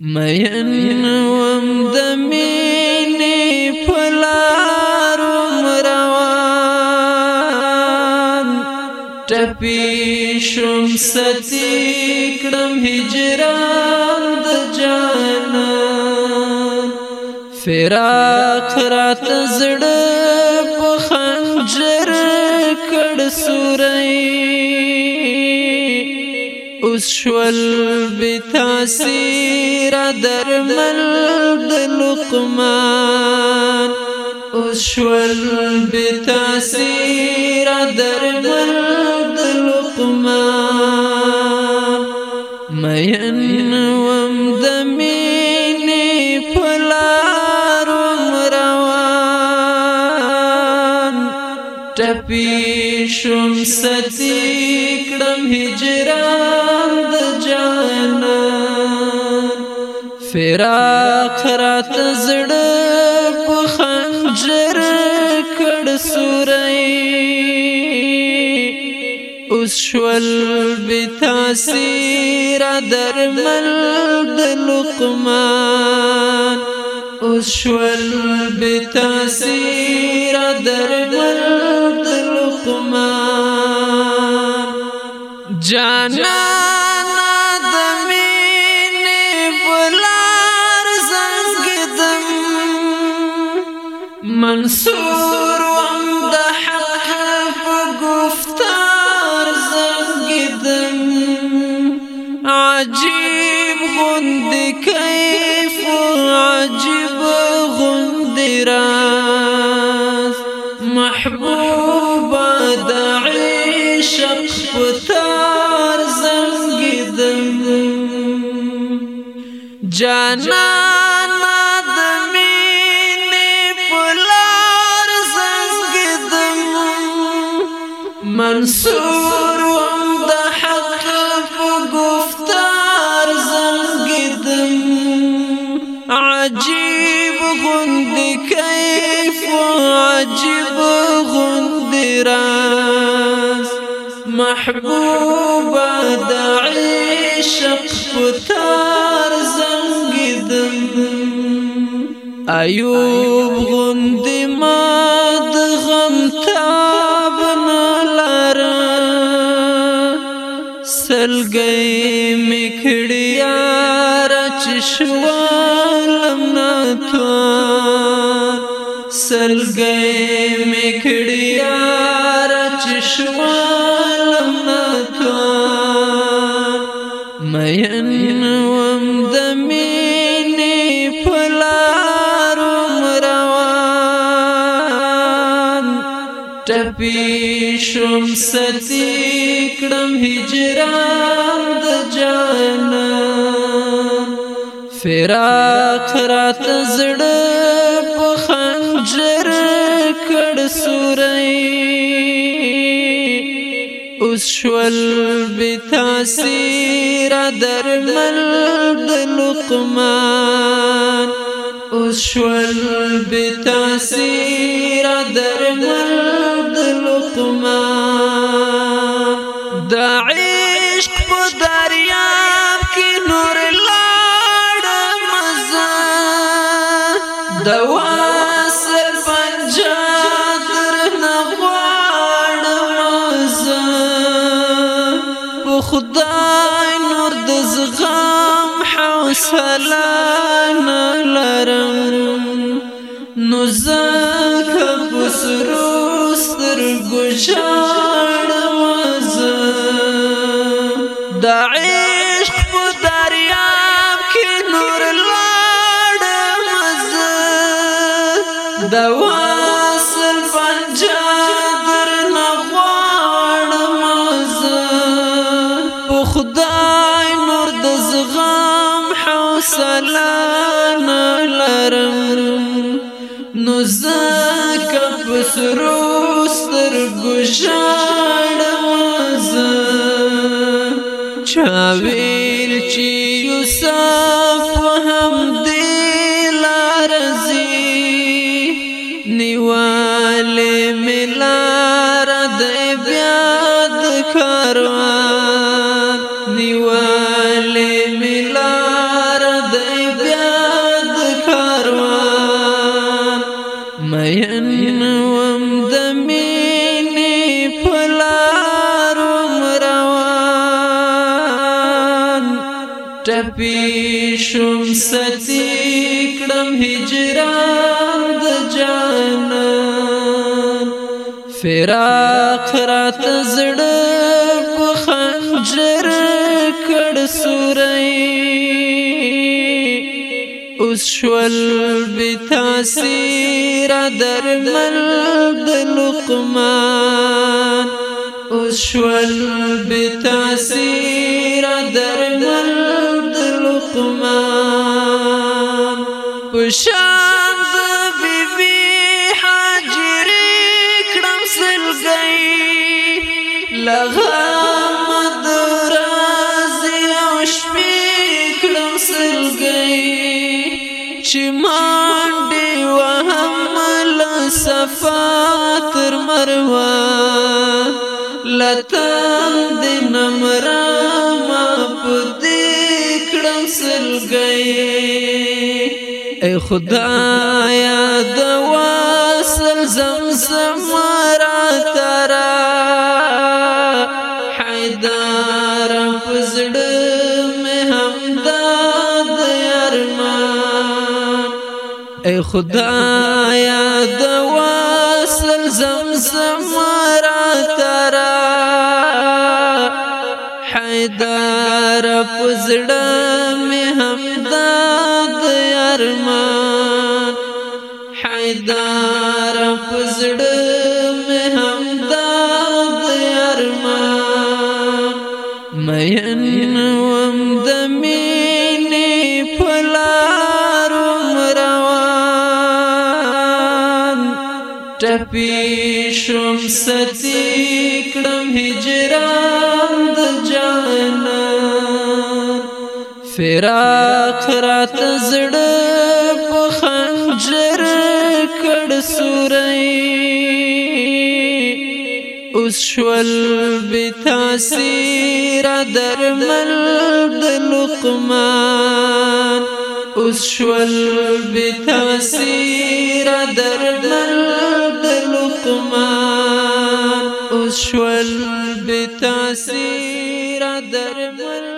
مین وم د مینې پلار روان ټپی شوم ستی کړم هجران د جانا فراق رات زړه شول بتاثیر درمل د لقمان اوس شول بتاثیر درمل د لقمان مین وم د مینې پلار روان ټپی شوم ستی کړم هجر فراق رات زړه په خنجر کړ سورې اوس شول بتاثیر درمل د لقمان اوس شول بتاثیر درمل د لقمان جانا عجیب غند کیف عجیب غند راز محبوب دعی عشق پتار زنگ دن جانا منصور عجیب غند کیف عجیب غند راز محبوب د عشق پتار زنګدم ایوب غند ما د غم تاب نلر سلګې مخړیا چشوالم ناتو سلگئی مکڑیار چشوالم ناتو مین وم دمینی پلارم روان ٹپی شم ستی کڑم ہجران فراق رات زړه په خنجر کړ سورې اوس شول بتاثیر درمل د لقمان اوس شول بتاثیر درمل د لقمان د عشق په دریان خدای نور د زغم حوصله نه لرم نو زکه بسرو سترګو ژاړم زه داعي شاویل چې یوسف هم دل رزي نیواله ملار د بیا د کارو ټپی شوم ستی کړم هجران د جانان فراق رات زړه په خنجر کړ سورې اوس شول بتاثیر درمل د لقمان اوس شول بتاثیر درمل ماشومان پشان د بیبي حاجرې کړم سلګي لغه مدرازي او شپې کړم سلګي چې مانډې وهم له صفا تر مروه لتان د نمره خدایا د وصل زمزم را ترا حیدار پزړ مه همداد ارمان اے خدایا د وصل زمزم را ترا حیدار پزړ ارمان حیدار پزړ مې هم دا ارمان مېن وم د مینې پلار روان ټپي شوم ستی کړم هجران د جانان فراق رات زړه اسشول بتاثیر درمل دلقمان اسشول بتاثیر درمل دلقمان اسشول در درمل